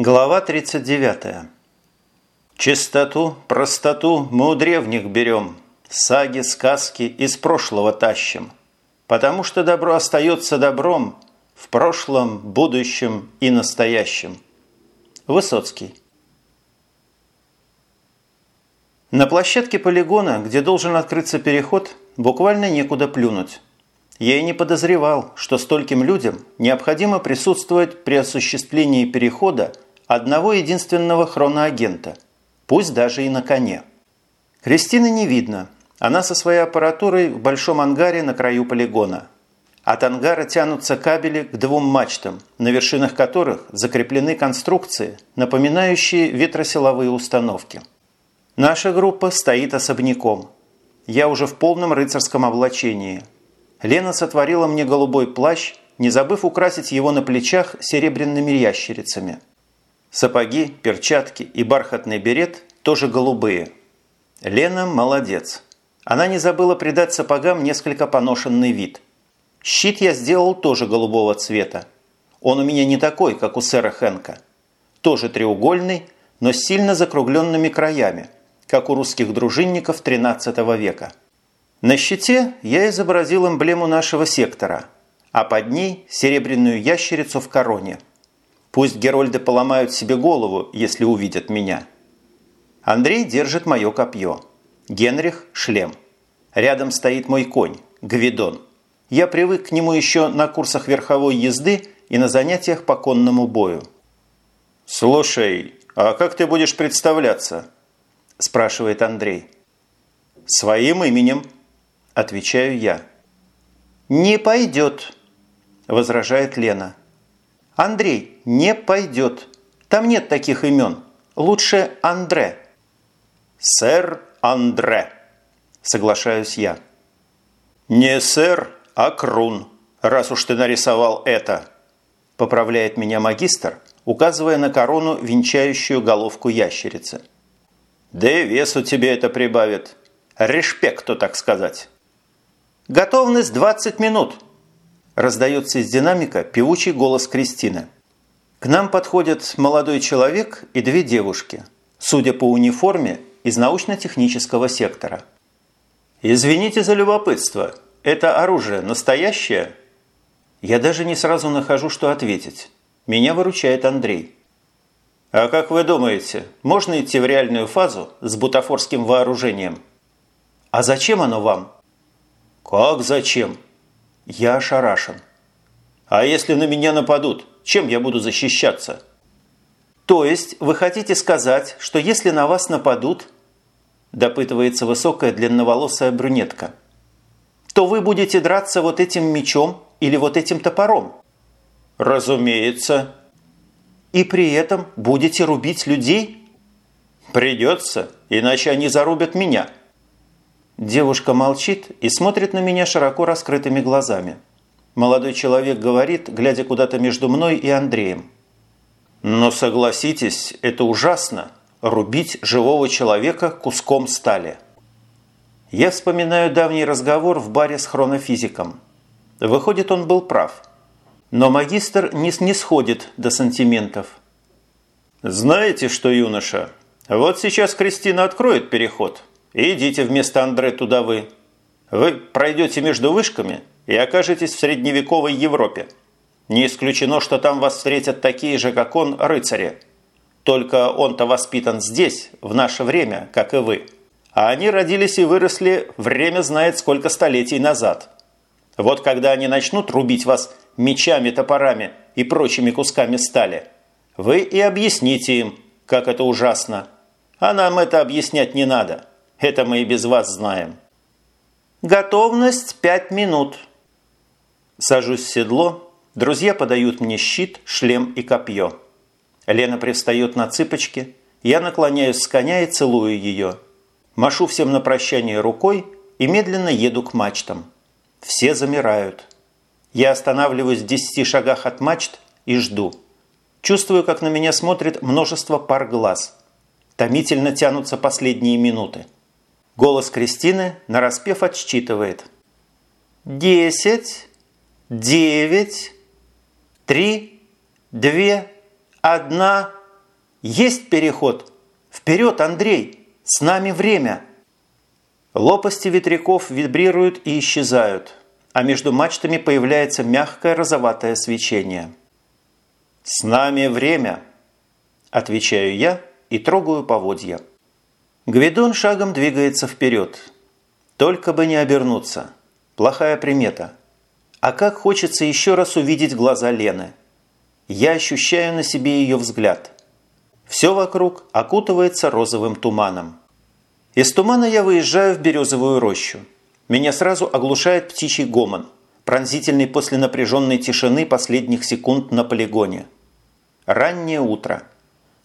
Глава 39. Чистоту, простоту мы у древних берем, Саги, сказки из прошлого тащим, Потому что добро остается добром В прошлом, будущем и настоящем. Высоцкий. На площадке полигона, где должен открыться переход, буквально некуда плюнуть. Я и не подозревал, что стольким людям необходимо присутствовать при осуществлении перехода одного единственного хроноагента, пусть даже и на коне. Кристины не видно. Она со своей аппаратурой в большом ангаре на краю полигона. От ангара тянутся кабели к двум мачтам, на вершинах которых закреплены конструкции, напоминающие ветросиловые установки. Наша группа стоит особняком. Я уже в полном рыцарском облачении. Лена сотворила мне голубой плащ, не забыв украсить его на плечах серебряными ящерицами – Сапоги, перчатки и бархатный берет тоже голубые. Лена молодец. Она не забыла придать сапогам несколько поношенный вид. Щит я сделал тоже голубого цвета. Он у меня не такой, как у сэра Хэнка. Тоже треугольный, но с сильно закругленными краями, как у русских дружинников XIII века. На щите я изобразил эмблему нашего сектора, а под ней серебряную ящерицу в короне – Пусть Герольды поломают себе голову, если увидят меня. Андрей держит мое копье. Генрих – шлем. Рядом стоит мой конь – Гвидон. Я привык к нему еще на курсах верховой езды и на занятиях по конному бою. «Слушай, а как ты будешь представляться?» – спрашивает Андрей. «Своим именем», – отвечаю я. «Не пойдет», – возражает Лена. «Андрей, не пойдет. Там нет таких имен. Лучше Андре». «Сэр Андре», соглашаюсь я. «Не сэр, а Крун, раз уж ты нарисовал это», поправляет меня магистр, указывая на корону, венчающую головку ящерицы. «Да и весу тебе это прибавит. Респекту, так сказать». «Готовность 20 минут», раздается из динамика певучий голос Кристины. К нам подходят молодой человек и две девушки, судя по униформе, из научно-технического сектора. «Извините за любопытство. Это оружие настоящее?» Я даже не сразу нахожу, что ответить. Меня выручает Андрей. «А как вы думаете, можно идти в реальную фазу с бутафорским вооружением?» «А зачем оно вам?» «Как зачем?» Я ошарашен. А если на меня нападут, чем я буду защищаться? То есть вы хотите сказать, что если на вас нападут, допытывается высокая длинноволосая брюнетка, то вы будете драться вот этим мечом или вот этим топором? Разумеется. И при этом будете рубить людей? Придется, иначе они зарубят меня. Девушка молчит и смотрит на меня широко раскрытыми глазами. Молодой человек говорит, глядя куда-то между мной и Андреем. «Но согласитесь, это ужасно – рубить живого человека куском стали». Я вспоминаю давний разговор в баре с хронофизиком. Выходит, он был прав. Но магистр не снисходит до сантиментов. «Знаете что, юноша, вот сейчас Кристина откроет переход, идите вместо Андре туда вы. Вы пройдете между вышками и окажетесь в средневековой Европе. Не исключено, что там вас встретят такие же, как он, рыцари. Только он-то воспитан здесь, в наше время, как и вы. А они родились и выросли время знает сколько столетий назад. Вот когда они начнут рубить вас мечами, топорами и прочими кусками стали, вы и объясните им, как это ужасно. А нам это объяснять не надо. Это мы и без вас знаем. Готовность пять минут. Сажусь в седло. Друзья подают мне щит, шлем и копье. Лена привстает на цыпочки. Я наклоняюсь с коня и целую ее. Машу всем на прощание рукой и медленно еду к мачтам. Все замирают. Я останавливаюсь в десяти шагах от мачт и жду. Чувствую, как на меня смотрит множество пар глаз. Томительно тянутся последние минуты. Голос Кристины нараспев отсчитывает. «Десять, девять, три, две, одна, Есть переход! Вперед, Андрей! С нами время!» Лопасти ветряков вибрируют и исчезают, а между мачтами появляется мягкое розоватое свечение. «С нами время!» – отвечаю я и трогаю поводья. Гвидон шагом двигается вперед. Только бы не обернуться. Плохая примета. А как хочется еще раз увидеть глаза Лены. Я ощущаю на себе ее взгляд. Все вокруг окутывается розовым туманом. Из тумана я выезжаю в березовую рощу. Меня сразу оглушает птичий гомон, пронзительный после напряженной тишины последних секунд на полигоне. Раннее утро.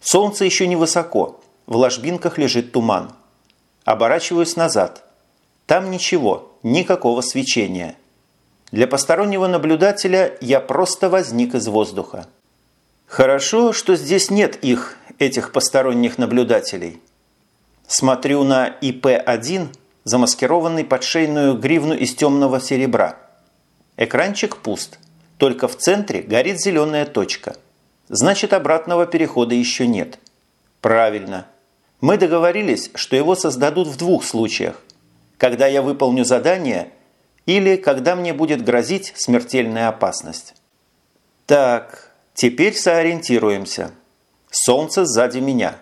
Солнце еще не высоко, в ложбинках лежит туман. Оборачиваюсь назад. Там ничего, никакого свечения. Для постороннего наблюдателя я просто возник из воздуха. Хорошо, что здесь нет их, этих посторонних наблюдателей. Смотрю на ИП-1, замаскированный под шейную гривну из темного серебра. Экранчик пуст, только в центре горит зеленая точка. Значит, обратного перехода еще нет. Правильно. Мы договорились, что его создадут в двух случаях. Когда я выполню задание или когда мне будет грозить смертельная опасность. Так, теперь сориентируемся. Солнце сзади меня.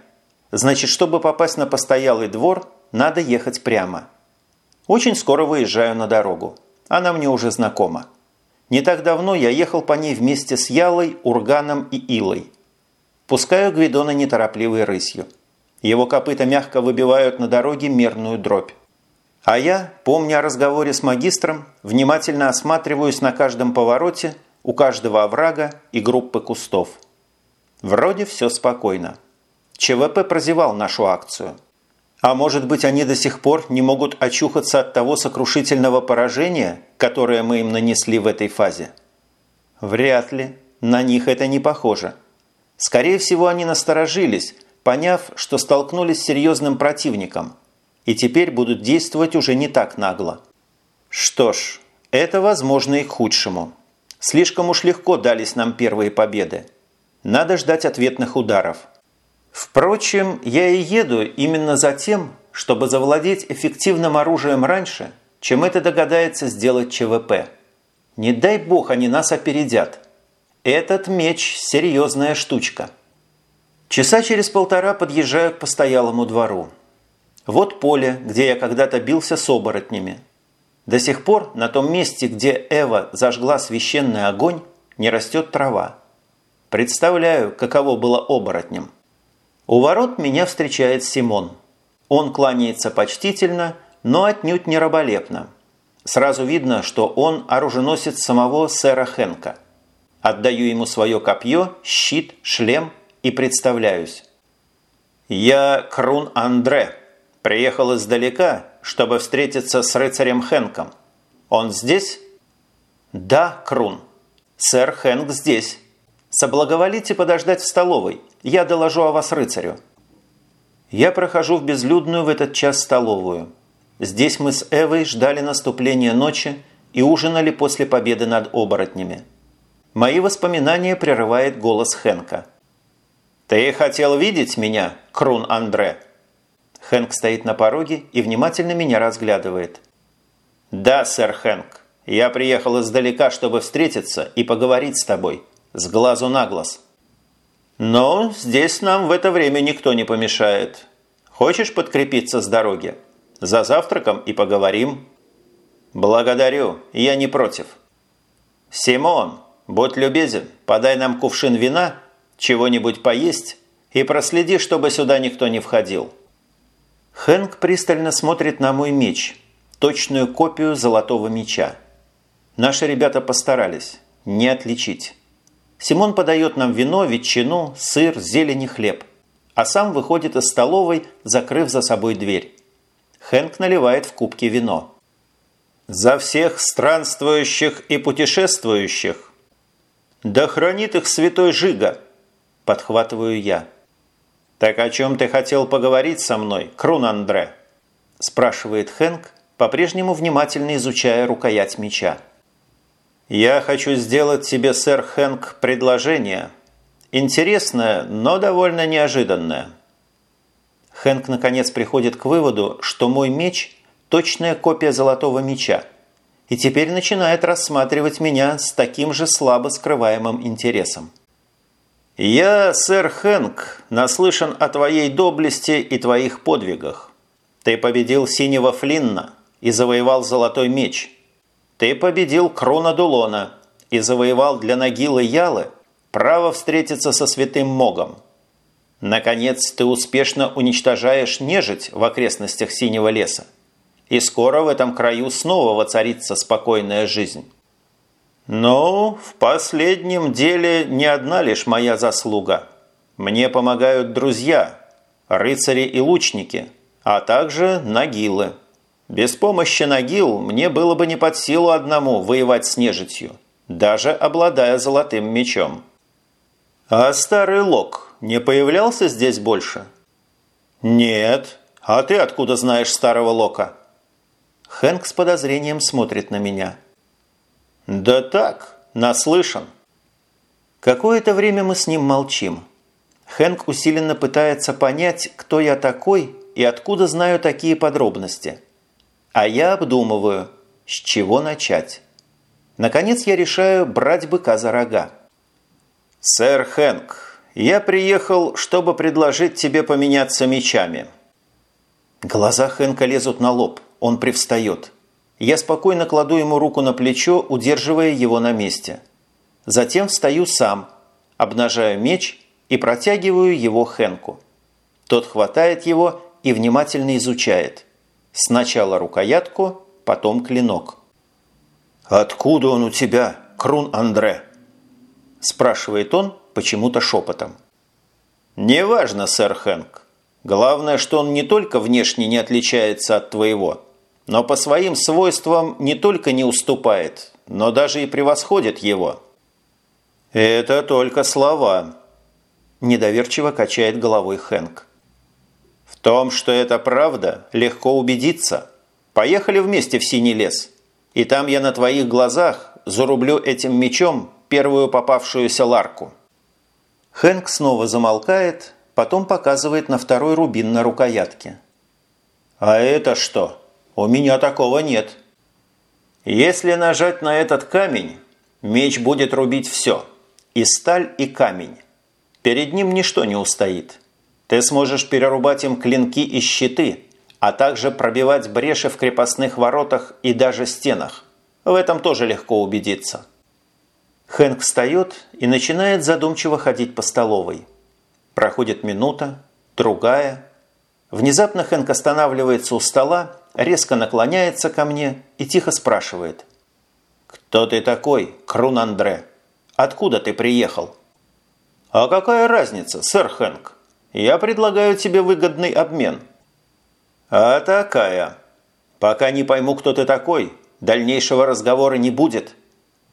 Значит, чтобы попасть на постоялый двор, надо ехать прямо. Очень скоро выезжаю на дорогу. Она мне уже знакома. Не так давно я ехал по ней вместе с Ялой, Урганом и Илой. Пускаю Гвидона неторопливой рысью. Его копыта мягко выбивают на дороге мерную дробь. А я, помня о разговоре с магистром, внимательно осматриваюсь на каждом повороте, у каждого оврага и группы кустов. Вроде все спокойно. ЧВП прозевал нашу акцию. А может быть, они до сих пор не могут очухаться от того сокрушительного поражения, которое мы им нанесли в этой фазе? Вряд ли. На них это не похоже. Скорее всего, они насторожились, поняв, что столкнулись с серьезным противником, и теперь будут действовать уже не так нагло. Что ж, это возможно и к худшему. Слишком уж легко дались нам первые победы. Надо ждать ответных ударов – Впрочем, я и еду именно за тем, чтобы завладеть эффективным оружием раньше, чем это догадается сделать ЧВП. Не дай бог они нас опередят. Этот меч – серьезная штучка. Часа через полтора подъезжаю к постоялому двору. Вот поле, где я когда-то бился с оборотнями. До сих пор на том месте, где Эва зажгла священный огонь, не растет трава. Представляю, каково было оборотнем. У ворот меня встречает Симон. Он кланяется почтительно, но отнюдь не раболепно. Сразу видно, что он оруженосец самого сэра Хенка. Отдаю ему свое копье, щит, шлем и представляюсь. «Я Крун Андре. Приехал издалека, чтобы встретиться с рыцарем Хенком. Он здесь?» «Да, Крун. Сэр Хенк здесь. Соблаговолите подождать в столовой. Я доложу о вас рыцарю». Я прохожу в безлюдную в этот час столовую. Здесь мы с Эвой ждали наступления ночи и ужинали после победы над оборотнями. Мои воспоминания прерывает голос Хенка. «Ты хотел видеть меня, Крун Андре?» Хэнк стоит на пороге и внимательно меня разглядывает. «Да, сэр Хэнк. Я приехал издалека, чтобы встретиться и поговорить с тобой. С глазу на глаз». Но здесь нам в это время никто не помешает. Хочешь подкрепиться с дороги? За завтраком и поговорим. Благодарю, я не против. Симон, будь любезен, подай нам кувшин вина, чего-нибудь поесть и проследи, чтобы сюда никто не входил. Хэнк пристально смотрит на мой меч, точную копию золотого меча. Наши ребята постарались, не отличить. Симон подает нам вино, ветчину, сыр, зелень и хлеб. А сам выходит из столовой, закрыв за собой дверь. Хэнк наливает в кубки вино. «За всех странствующих и путешествующих!» «Да хранит их святой Жига!» – подхватываю я. «Так о чем ты хотел поговорить со мной, Крун Андре?» – спрашивает Хэнк, по-прежнему внимательно изучая рукоять меча. «Я хочу сделать тебе, сэр Хэнк, предложение Интересное, но довольно неожиданное. Хэнк наконец приходит к выводу, что мой меч – точная копия золотого меча, и теперь начинает рассматривать меня с таким же слабо скрываемым интересом. «Я, сэр Хэнк, наслышан о твоей доблести и твоих подвигах. Ты победил синего Флинна и завоевал золотой меч. Ты победил Крона Дулона и завоевал для Нагилы Ялы право встретиться со святым Могом. Наконец, ты успешно уничтожаешь нежить в окрестностях Синего леса. И скоро в этом краю снова воцарится спокойная жизнь. Но в последнем деле не одна лишь моя заслуга. Мне помогают друзья, рыцари и лучники, а также нагилы. Без помощи нагил мне было бы не под силу одному воевать с нежитью, даже обладая золотым мечом. А старый Лок не появлялся здесь больше? Нет. А ты откуда знаешь старого Лока? Хэнк с подозрением смотрит на меня. Да так, наслышан. Какое-то время мы с ним молчим. Хэнк усиленно пытается понять, кто я такой и откуда знаю такие подробности. А я обдумываю, с чего начать. Наконец я решаю брать быка за рога. «Сэр Хэнк, я приехал, чтобы предложить тебе поменяться мечами». Глаза Хэнка лезут на лоб, он привстает. Я спокойно кладу ему руку на плечо, удерживая его на месте. Затем встаю сам, обнажаю меч и протягиваю его Хэнку. Тот хватает его и внимательно изучает. Сначала рукоятку, потом клинок. «Откуда он у тебя, Крун Андре?» спрашивает он, почему-то шепотом. «Неважно, сэр Хэнк. Главное, что он не только внешне не отличается от твоего, но по своим свойствам не только не уступает, но даже и превосходит его». «Это только слова», – недоверчиво качает головой Хэнк. «В том, что это правда, легко убедиться. Поехали вместе в Синий лес, и там я на твоих глазах зарублю этим мечом первую попавшуюся ларку». Хэнк снова замолкает, потом показывает на второй рубин на рукоятке. «А это что? У меня такого нет». «Если нажать на этот камень, меч будет рубить все, и сталь, и камень. Перед ним ничто не устоит. Ты сможешь перерубать им клинки и щиты, а также пробивать бреши в крепостных воротах и даже стенах. В этом тоже легко убедиться». Хэнк встает и начинает задумчиво ходить по столовой. Проходит минута, другая. Внезапно Хэнк останавливается у стола, резко наклоняется ко мне и тихо спрашивает. «Кто ты такой, Крун Андре? Откуда ты приехал?» «А какая разница, сэр Хэнк? Я предлагаю тебе выгодный обмен». «А такая. Пока не пойму, кто ты такой, дальнейшего разговора не будет».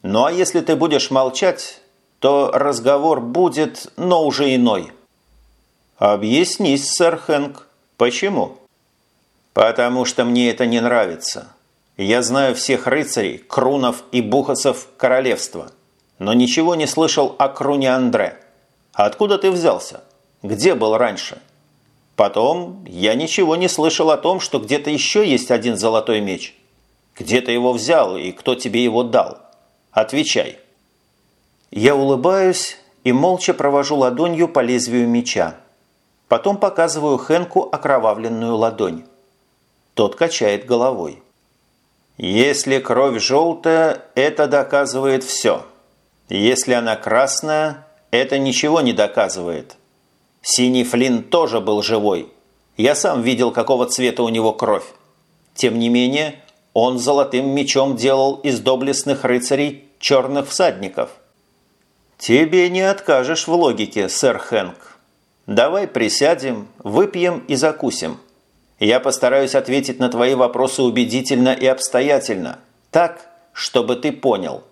Ну а если ты будешь молчать, то разговор будет, но уже иной. Объяснись, сэр Хэнк, почему? Потому что мне это не нравится. Я знаю всех рыцарей, крунов и бухасов королевства, но ничего не слышал о круне Андре. Откуда ты взялся? Где был раньше? Потом я ничего не слышал о том, что где-то еще есть один золотой меч. Где ты его взял и кто тебе его дал? Отвечай». Я улыбаюсь и молча провожу ладонью по лезвию меча. Потом показываю Хенку окровавленную ладонь. Тот качает головой. «Если кровь желтая, это доказывает все. Если она красная, это ничего не доказывает. Синий Флинн тоже был живой. Я сам видел, какого цвета у него кровь. Тем не менее, он золотым мечом делал из доблестных рыцарей черных всадников. Тебе не откажешь в логике, сэр Хэнк. Давай присядем, выпьем и закусим. Я постараюсь ответить на твои вопросы убедительно и обстоятельно, так, чтобы ты понял.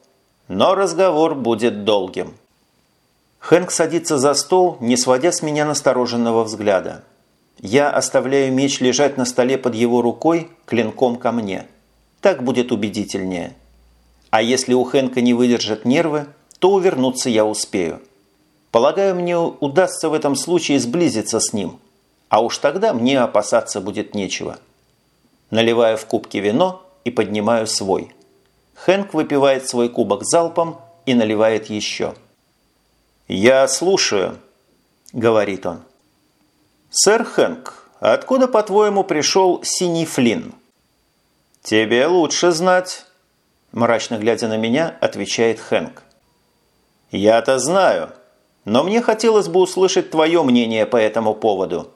Но разговор будет долгим. Хэнк садится за стол, не сводя с меня настороженного взгляда. Я оставляю меч лежать на столе под его рукой, клинком ко мне. Так будет убедительнее. А если у Хэнка не выдержат нервы, то увернуться я успею. Полагаю, мне удастся в этом случае сблизиться с ним, а уж тогда мне опасаться будет нечего. Наливаю в кубки вино и поднимаю свой. Хэнк выпивает свой кубок залпом и наливает еще. «Я слушаю», – говорит он. «Сэр Хэнк, откуда, по-твоему, пришел синий флинн?» «Тебе лучше знать», – мрачно глядя на меня, отвечает Хэнк. «Я-то знаю, но мне хотелось бы услышать твое мнение по этому поводу».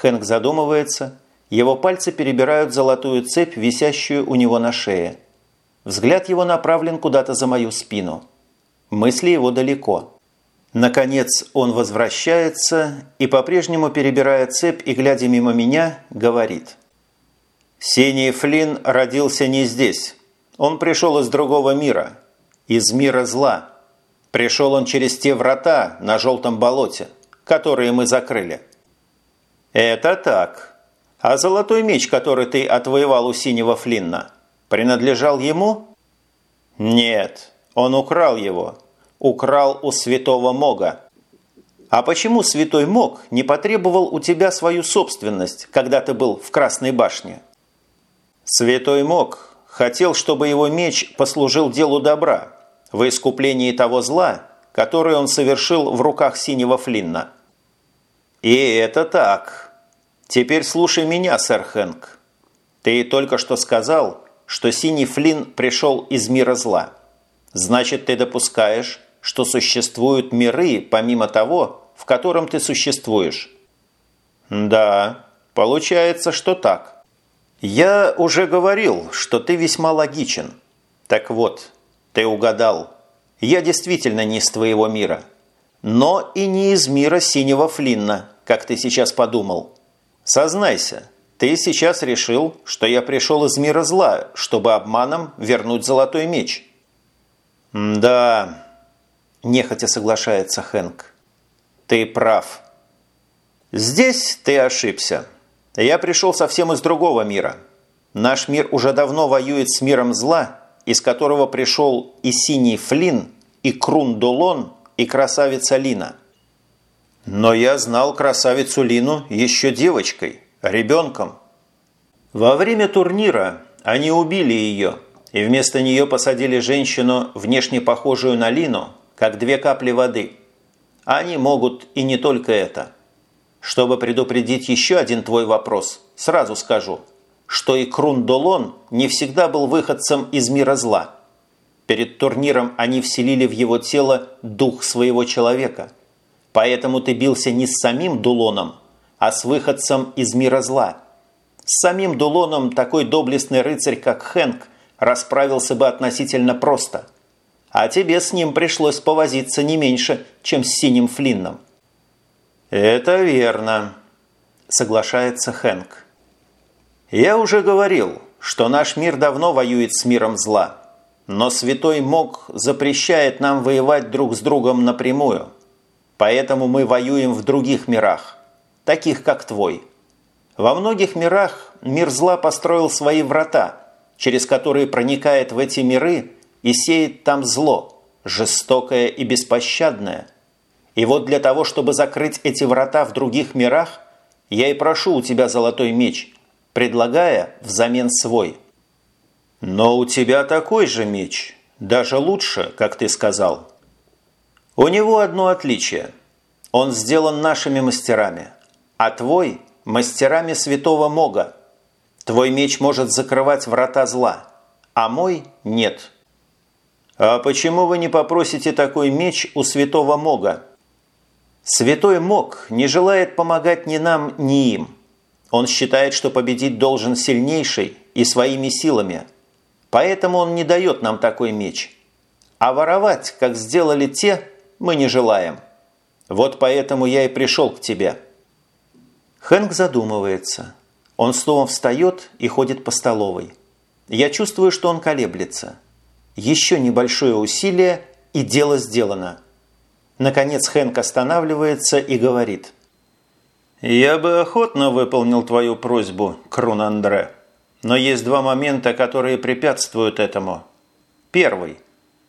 Хэнк задумывается, его пальцы перебирают золотую цепь, висящую у него на шее. Взгляд его направлен куда-то за мою спину. Мысли его далеко. Наконец он возвращается и, по-прежнему перебирая цепь и глядя мимо меня, говорит. «Синий Флинн родился не здесь. Он пришел из другого мира. Из мира зла. Пришел он через те врата на желтом болоте, которые мы закрыли». «Это так. А золотой меч, который ты отвоевал у синего Флинна, принадлежал ему?» «Нет, он украл его» украл у святого Мога. А почему святой Мог не потребовал у тебя свою собственность, когда ты был в Красной башне? Святой Мог хотел, чтобы его меч послужил делу добра, в искуплении того зла, которое он совершил в руках синего Флинна. И это так. Теперь слушай меня, сэр Хэнк. Ты только что сказал, что синий Флинн пришел из мира зла. Значит, ты допускаешь, что существуют миры помимо того, в котором ты существуешь. Да, получается, что так. Я уже говорил, что ты весьма логичен. Так вот, ты угадал. Я действительно не из твоего мира. Но и не из мира синего Флинна, как ты сейчас подумал. Сознайся, ты сейчас решил, что я пришел из мира зла, чтобы обманом вернуть золотой меч. Да, – нехотя соглашается Хэнк. «Ты прав. Здесь ты ошибся. Я пришел совсем из другого мира. Наш мир уже давно воюет с миром зла, из которого пришел и Синий Флин, и Крун Долон, и красавица Лина. Но я знал красавицу Лину еще девочкой, ребенком. Во время турнира они убили ее, и вместо нее посадили женщину, внешне похожую на Лину, как две капли воды. Они могут и не только это. Чтобы предупредить еще один твой вопрос, сразу скажу, что и Крундолон не всегда был выходцем из мира зла. Перед турниром они вселили в его тело дух своего человека. Поэтому ты бился не с самим Дулоном, а с выходцем из мира зла. С самим Дулоном такой доблестный рыцарь, как Хэнк, расправился бы относительно просто – а тебе с ним пришлось повозиться не меньше, чем с синим Флинном». «Это верно», – соглашается Хэнк. «Я уже говорил, что наш мир давно воюет с миром зла, но Святой Мог запрещает нам воевать друг с другом напрямую, поэтому мы воюем в других мирах, таких как твой. Во многих мирах мир зла построил свои врата, через которые проникает в эти миры – и сеет там зло, жестокое и беспощадное. И вот для того, чтобы закрыть эти врата в других мирах, я и прошу у тебя золотой меч, предлагая взамен свой. Но у тебя такой же меч, даже лучше, как ты сказал. У него одно отличие. Он сделан нашими мастерами, а твой – мастерами святого Мога. Твой меч может закрывать врата зла, а мой – нет». «А почему вы не попросите такой меч у святого Мога?» «Святой Мог не желает помогать ни нам, ни им. Он считает, что победить должен сильнейший и своими силами. Поэтому он не дает нам такой меч. А воровать, как сделали те, мы не желаем. Вот поэтому я и пришел к тебе». Хэнк задумывается. Он снова встает и ходит по столовой. Я чувствую, что он колеблется. Еще небольшое усилие, и дело сделано. Наконец Хэнк останавливается и говорит. «Я бы охотно выполнил твою просьбу, Крун Андре. Но есть два момента, которые препятствуют этому. Первый.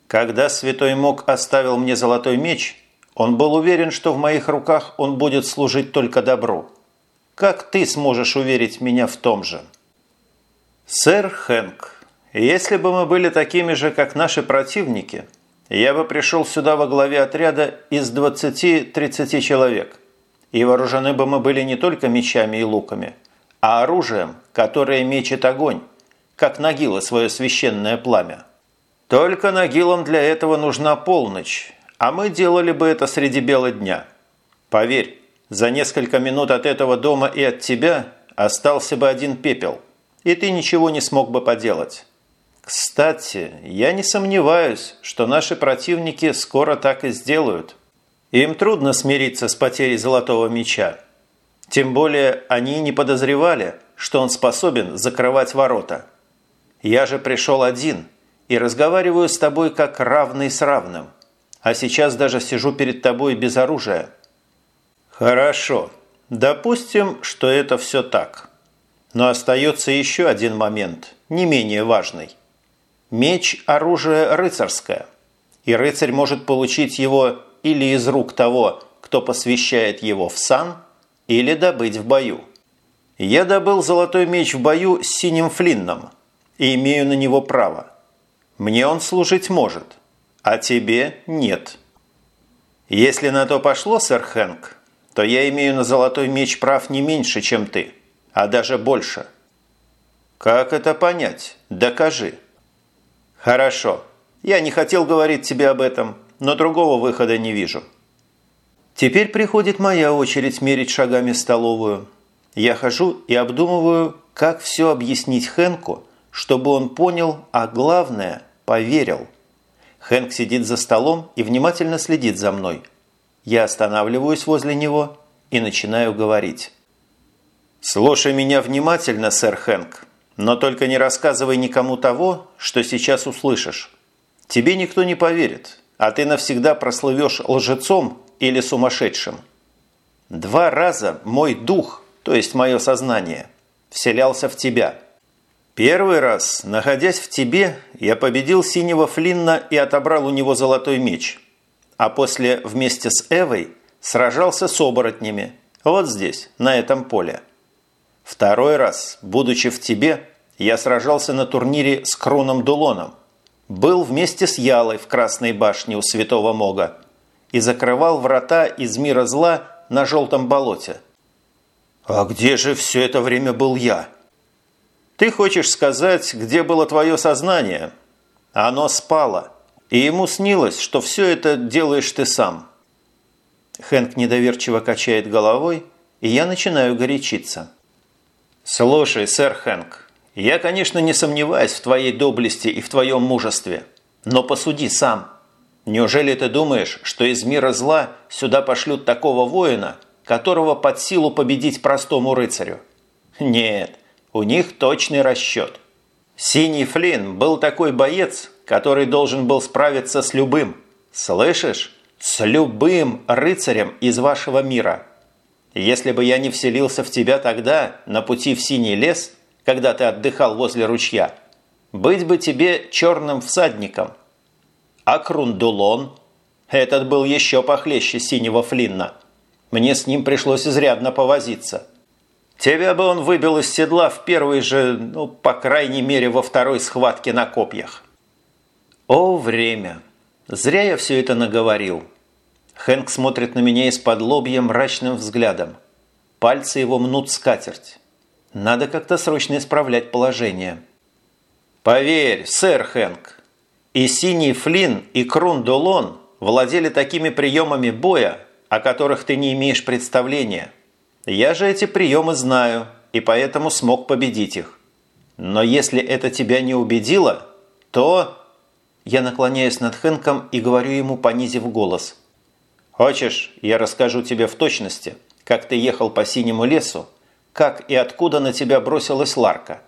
Когда Святой Мог оставил мне золотой меч, Он был уверен, что в моих руках он будет служить только добру. Как ты сможешь уверить меня в том же? Сэр Хэнк, если бы мы были такими же, как наши противники, я бы пришел сюда во главе отряда из 20-30 человек. И вооружены бы мы были не только мечами и луками, а оружием, которое мечет огонь, как Нагила свое священное пламя. Только Нагилам для этого нужна полночь, а мы делали бы это среди бела дня. Поверь, за несколько минут от этого дома и от тебя остался бы один пепел, и ты ничего не смог бы поделать. Кстати, я не сомневаюсь, что наши противники скоро так и сделают. Им трудно смириться с потерей золотого меча. Тем более они не подозревали, что он способен закрывать ворота. Я же пришел один и разговариваю с тобой как равный с равным – а сейчас даже сижу перед тобой без оружия. Хорошо. Допустим, что это все так. Но остается еще один момент, не менее важный. Меч – оружие рыцарское, и рыцарь может получить его или из рук того, кто посвящает его в сан, или добыть в бою. Я добыл золотой меч в бою с синим флинном и имею на него право. Мне он служить может, а тебе нет. Если на то пошло, сэр Хэнк, то я имею на золотой меч прав не меньше, чем ты, а даже больше. Как это понять? Докажи. Хорошо. Я не хотел говорить тебе об этом, но другого выхода не вижу. Теперь приходит моя очередь мерить шагами столовую. Я хожу и обдумываю, как все объяснить Хэнку, чтобы он понял, а главное – поверил – Хэнк сидит за столом и внимательно следит за мной. Я останавливаюсь возле него и начинаю говорить. «Слушай меня внимательно, сэр Хэнк, но только не рассказывай никому того, что сейчас услышишь. Тебе никто не поверит, а ты навсегда прослывешь лжецом или сумасшедшим. Два раза мой дух, то есть мое сознание, вселялся в тебя – Первый раз, находясь в тебе, я победил синего Флинна и отобрал у него золотой меч. А после вместе с Эвой сражался с оборотнями. Вот здесь, на этом поле. Второй раз, будучи в тебе, я сражался на турнире с Кроном Дулоном. Был вместе с Ялой в Красной башне у Святого Мога и закрывал врата из мира зла на Желтом болоте. А где же все это время был я? Ты хочешь сказать, где было твое сознание? Оно спало, и ему снилось, что все это делаешь ты сам. Хэнк недоверчиво качает головой, и я начинаю горячиться. «Слушай, сэр Хэнк, я, конечно, не сомневаюсь в твоей доблести и в твоем мужестве, но посуди сам. Неужели ты думаешь, что из мира зла сюда пошлют такого воина, которого под силу победить простому рыцарю? Нет, у них точный расчет. Синий Флинн был такой боец, который должен был справиться с любым, слышишь, с любым рыцарем из вашего мира. Если бы я не вселился в тебя тогда, на пути в Синий лес, когда ты отдыхал возле ручья, быть бы тебе черным всадником. А Крундулон? Этот был еще похлеще Синего Флинна. Мне с ним пришлось изрядно повозиться. Тебя бы он выбил из седла в первой же, ну, по крайней мере, во второй схватке на копьях. О, время! Зря я все это наговорил. Хэнк смотрит на меня из-под лобья мрачным взглядом. Пальцы его мнут скатерть. Надо как-то срочно исправлять положение. Поверь, сэр Хэнк, и Синий Флинн, и Крун Долон владели такими приемами боя, о которых ты не имеешь представления – я же эти приемы знаю, и поэтому смог победить их. Но если это тебя не убедило, то...» Я наклоняюсь над Хэнком и говорю ему, понизив голос. «Хочешь, я расскажу тебе в точности, как ты ехал по синему лесу, как и откуда на тебя бросилась Ларка.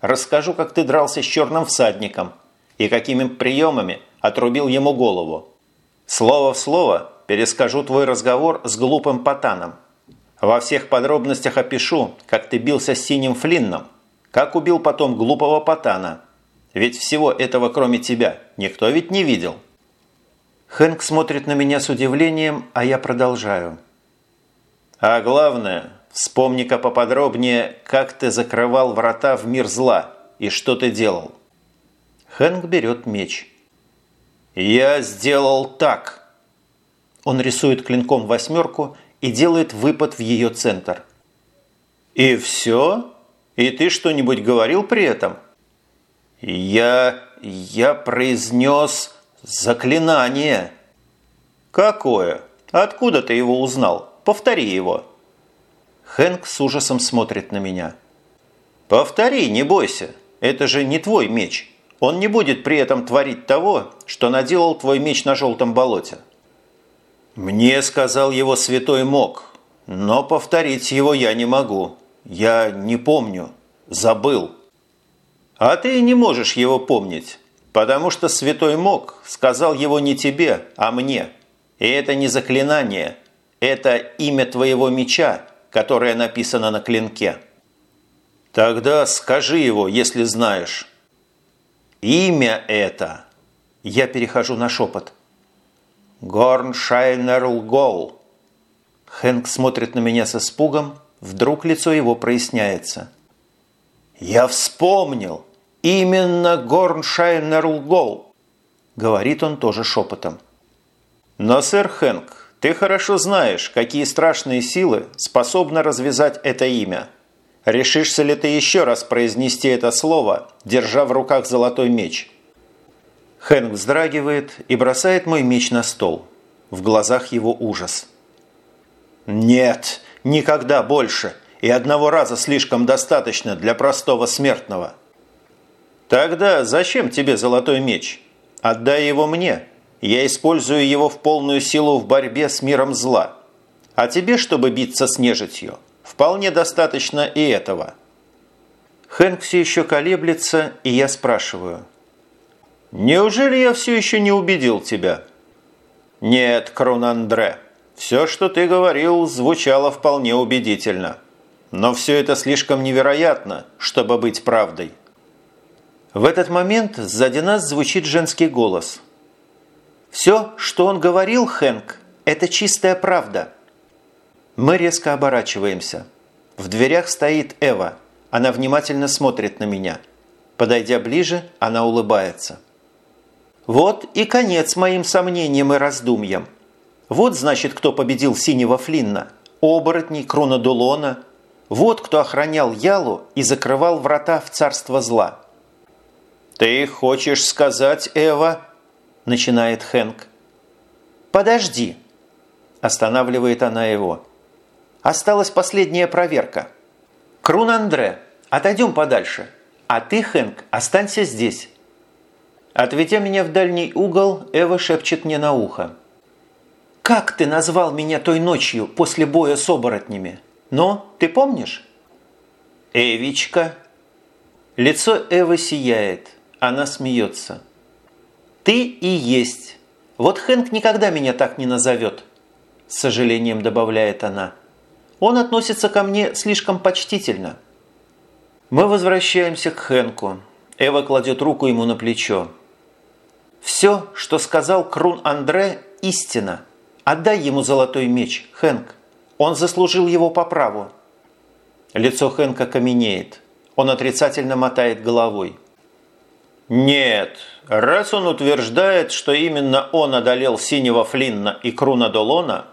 Расскажу, как ты дрался с черным всадником и какими приемами отрубил ему голову. Слово в слово перескажу твой разговор с глупым Потаном, во всех подробностях опишу, как ты бился с синим Флинном, как убил потом глупого Потана. Ведь всего этого, кроме тебя, никто ведь не видел. Хэнк смотрит на меня с удивлением, а я продолжаю. А главное, вспомни-ка поподробнее, как ты закрывал врата в мир зла и что ты делал. Хэнк берет меч. «Я сделал так!» Он рисует клинком восьмерку и делает выпад в ее центр. «И все? И ты что-нибудь говорил при этом?» «Я... я произнес заклинание». «Какое? Откуда ты его узнал? Повтори его». Хэнк с ужасом смотрит на меня. «Повтори, не бойся. Это же не твой меч. Он не будет при этом творить того, что наделал твой меч на желтом болоте». «Мне сказал его святой Мок, но повторить его я не могу. Я не помню. Забыл». «А ты не можешь его помнить, потому что святой Мок сказал его не тебе, а мне. И это не заклинание, это имя твоего меча, которое написано на клинке». «Тогда скажи его, если знаешь». «Имя это...» Я перехожу на шепот. «Горншайнерл Гол». Хэнк смотрит на меня с испугом, вдруг лицо его проясняется. «Я вспомнил! Именно Горншайнерл Гол!» Говорит он тоже шепотом. «Но, сэр Хэнк, ты хорошо знаешь, какие страшные силы способны развязать это имя. Решишься ли ты еще раз произнести это слово, держа в руках золотой меч?» Хэнк вздрагивает и бросает мой меч на стол. В глазах его ужас. «Нет, никогда больше, и одного раза слишком достаточно для простого смертного». «Тогда зачем тебе золотой меч? Отдай его мне. Я использую его в полную силу в борьбе с миром зла. А тебе, чтобы биться с нежитью, вполне достаточно и этого». Хэнк все еще колеблется, и я спрашиваю – Неужели я все еще не убедил тебя? Нет, Крон-Андре, все, что ты говорил, звучало вполне убедительно. Но все это слишком невероятно, чтобы быть правдой. В этот момент сзади нас звучит женский голос. «Все, что он говорил, Хэнк, это чистая правда». Мы резко оборачиваемся. В дверях стоит Эва. Она внимательно смотрит на меня. Подойдя ближе, она улыбается. Вот и конец моим сомнениям и раздумьям. Вот, значит, кто победил синего Флинна. Оборотней, Кронодулона. Вот кто охранял Ялу и закрывал врата в царство зла. «Ты хочешь сказать, Эва?» – начинает Хэнк. «Подожди!» – останавливает она его. «Осталась последняя проверка. Крун Андре, отойдем подальше, а ты, Хэнк, останься здесь». Отведя меня в дальний угол, Эва шепчет мне на ухо. «Как ты назвал меня той ночью после боя с оборотнями? Но ты помнишь?» «Эвичка». Лицо Эвы сияет. Она смеется. «Ты и есть. Вот Хэнк никогда меня так не назовет», с сожалением добавляет она. «Он относится ко мне слишком почтительно». Мы возвращаемся к Хэнку. Эва кладет руку ему на плечо. Все, что сказал Крун Андре, истина. Отдай ему золотой меч, Хэнк. Он заслужил его по праву. Лицо Хэнка каменеет. Он отрицательно мотает головой. Нет, раз он утверждает, что именно он одолел Синего Флинна и Круна Долона,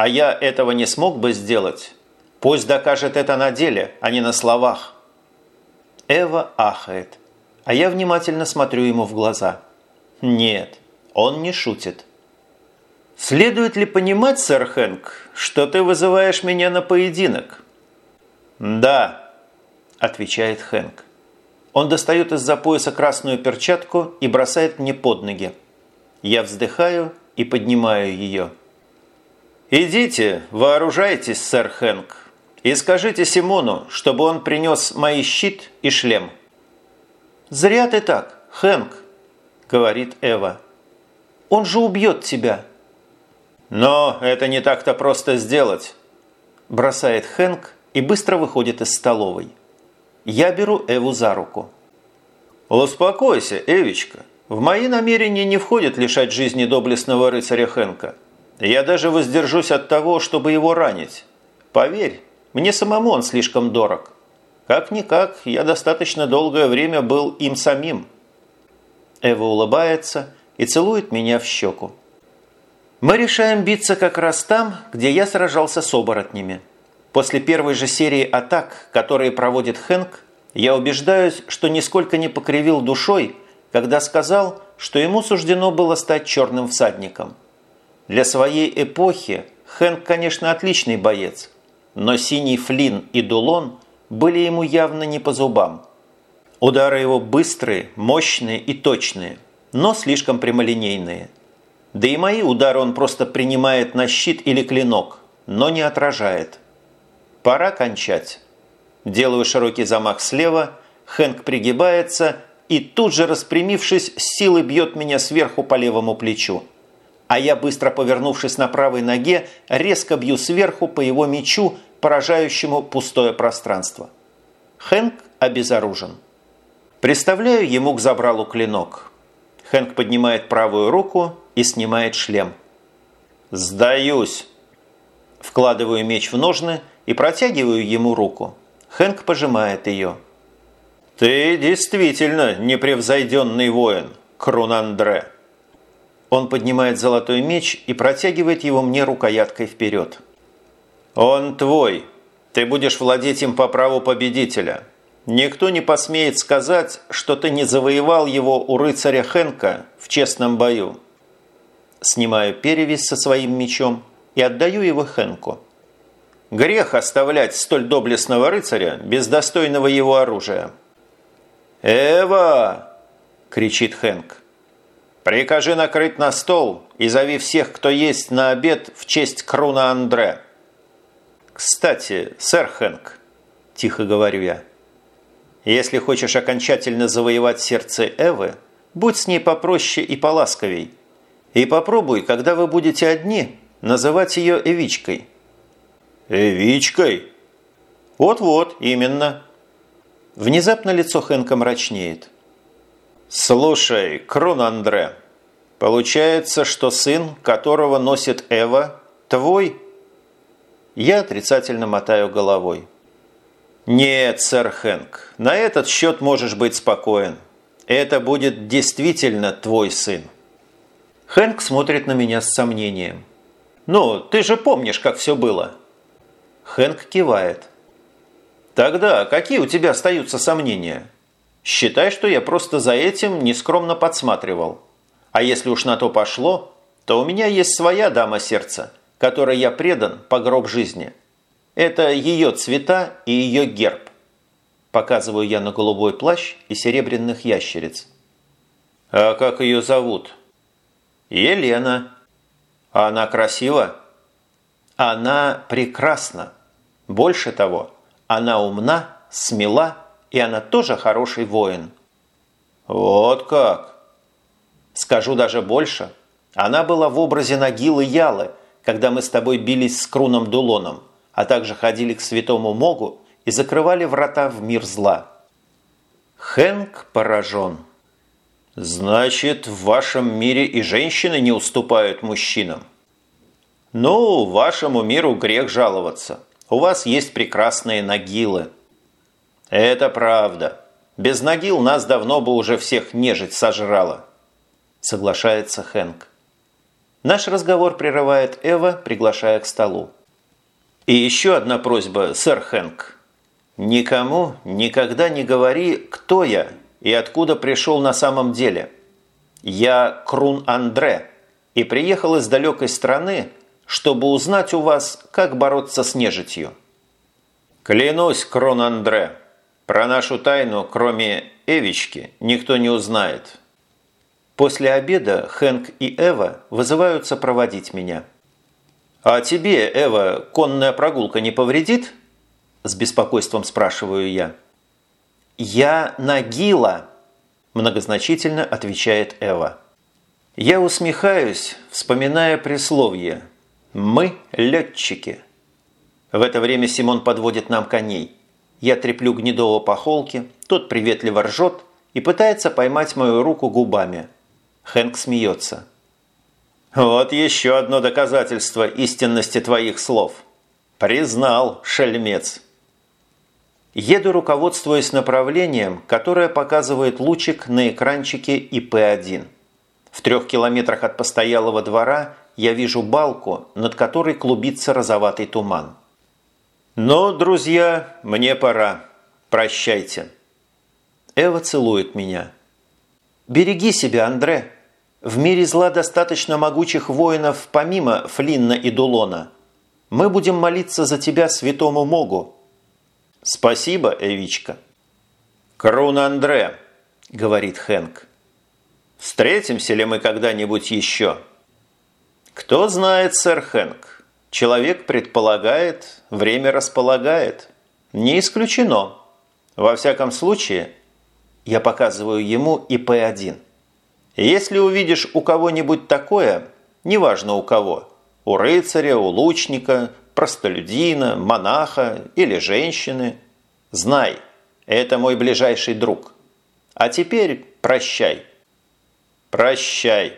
а я этого не смог бы сделать, пусть докажет это на деле, а не на словах. Эва ахает, а я внимательно смотрю ему в глаза – нет, он не шутит. Следует ли понимать, сэр Хэнк, что ты вызываешь меня на поединок? Да, отвечает Хэнк. Он достает из-за пояса красную перчатку и бросает мне под ноги. Я вздыхаю и поднимаю ее. «Идите, вооружайтесь, сэр Хэнк, и скажите Симону, чтобы он принес мои щит и шлем». «Зря ты так, Хэнк», говорит Эва. «Он же убьет тебя!» «Но это не так-то просто сделать!» Бросает Хэнк и быстро выходит из столовой. Я беру Эву за руку. «Успокойся, Эвичка. в мои намерения не входит лишать жизни доблестного рыцаря Хенка. Я даже воздержусь от того, чтобы его ранить. Поверь, мне самому он слишком дорог. Как-никак, я достаточно долгое время был им самим». Эва улыбается и целует меня в щеку. Мы решаем биться как раз там, где я сражался с оборотнями. После первой же серии атак, которые проводит Хэнк, я убеждаюсь, что нисколько не покривил душой, когда сказал, что ему суждено было стать черным всадником. Для своей эпохи Хэнк, конечно, отличный боец, но синий Флин и Дулон были ему явно не по зубам. Удары его быстрые, мощные и точные, но слишком прямолинейные – да и мои удары он просто принимает на щит или клинок, но не отражает. Пора кончать. Делаю широкий замах слева, Хэнк пригибается и тут же, распрямившись, с силой бьет меня сверху по левому плечу. А я, быстро повернувшись на правой ноге, резко бью сверху по его мечу, поражающему пустое пространство. Хэнк обезоружен. Приставляю ему к забралу клинок. Хэнк поднимает правую руку и снимает шлем. «Сдаюсь!» Вкладываю меч в ножны и протягиваю ему руку. Хэнк пожимает ее. «Ты действительно непревзойденный воин, Крун Андре!» Он поднимает золотой меч и протягивает его мне рукояткой вперед. «Он твой. Ты будешь владеть им по праву победителя. Никто не посмеет сказать, что ты не завоевал его у рыцаря Хенка в честном бою снимаю перевязь со своим мечом и отдаю его Хенку. Грех оставлять столь доблестного рыцаря без достойного его оружия. «Эва!» – кричит Хэнк. «Прикажи накрыть на стол и зови всех, кто есть на обед в честь Круна Андре». «Кстати, сэр Хэнк», – тихо говорю я, – «если хочешь окончательно завоевать сердце Эвы, будь с ней попроще и поласковей, и попробуй, когда вы будете одни, называть ее Эвичкой». «Эвичкой?» «Вот-вот, именно». Внезапно лицо Хэнка мрачнеет. «Слушай, Крон Андре, получается, что сын, которого носит Эва, твой?» Я отрицательно мотаю головой. «Нет, сэр Хэнк, на этот счет можешь быть спокоен. Это будет действительно твой сын». Хэнк смотрит на меня с сомнением. «Ну, ты же помнишь, как все было?» Хэнк кивает. «Тогда какие у тебя остаются сомнения? Считай, что я просто за этим нескромно подсматривал. А если уж на то пошло, то у меня есть своя дама сердца, которой я предан по гроб жизни. Это ее цвета и ее герб. Показываю я на голубой плащ и серебряных ящериц. «А как ее зовут?» Елена. Она красива? Она прекрасна. Больше того, она умна, смела, и она тоже хороший воин. Вот как! Скажу даже больше. Она была в образе Нагилы Ялы, когда мы с тобой бились с Круном Дулоном, а также ходили к святому Могу и закрывали врата в мир зла. Хэнк поражен. Значит, в вашем мире и женщины не уступают мужчинам? Ну, вашему миру грех жаловаться. У вас есть прекрасные нагилы. Это правда. Без нагил нас давно бы уже всех нежить сожрала. Соглашается Хэнк. Наш разговор прерывает Эва, приглашая к столу. И еще одна просьба, сэр Хэнк. Никому никогда не говори, кто я и откуда пришел на самом деле. Я Крун Андре и приехал из далекой страны, чтобы узнать у вас, как бороться с нежитью. Клянусь, Крун Андре, про нашу тайну, кроме Эвички, никто не узнает. После обеда Хэнк и Эва вызываются проводить меня. «А тебе, Эва, конная прогулка не повредит?» С беспокойством спрашиваю я. «Я Нагила», – многозначительно отвечает Эва. Я усмехаюсь, вспоминая присловие «Мы – летчики». В это время Симон подводит нам коней. Я треплю гнедого по холке, тот приветливо ржет и пытается поймать мою руку губами, Хэнк смеется. «Вот еще одно доказательство истинности твоих слов. Признал, шельмец». Еду, руководствуясь направлением, которое показывает лучик на экранчике ИП-1. В трех километрах от постоялого двора я вижу балку, над которой клубится розоватый туман. «Но, друзья, мне пора. Прощайте». Эва целует меня. «Береги себя, Андре. В мире зла достаточно могучих воинов помимо Флинна и Дулона. Мы будем молиться за тебя святому Могу». «Спасибо, Эвичка». «Крун Андре», — говорит Хэнк. «Встретимся ли мы когда-нибудь еще?» «Кто знает, сэр Хэнк. Человек предполагает, время располагает. Не исключено. Во всяком случае, я показываю ему ИП-1. Если увидишь у кого-нибудь такое, неважно у кого, у рыцаря, у лучника, простолюдина, монаха или женщины, знай, это мой ближайший друг. А теперь прощай. Прощай.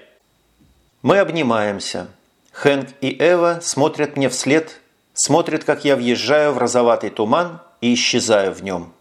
Мы обнимаемся. Хэнк и Эва смотрят мне вслед, смотрят, как я въезжаю в розоватый туман и исчезаю в нем.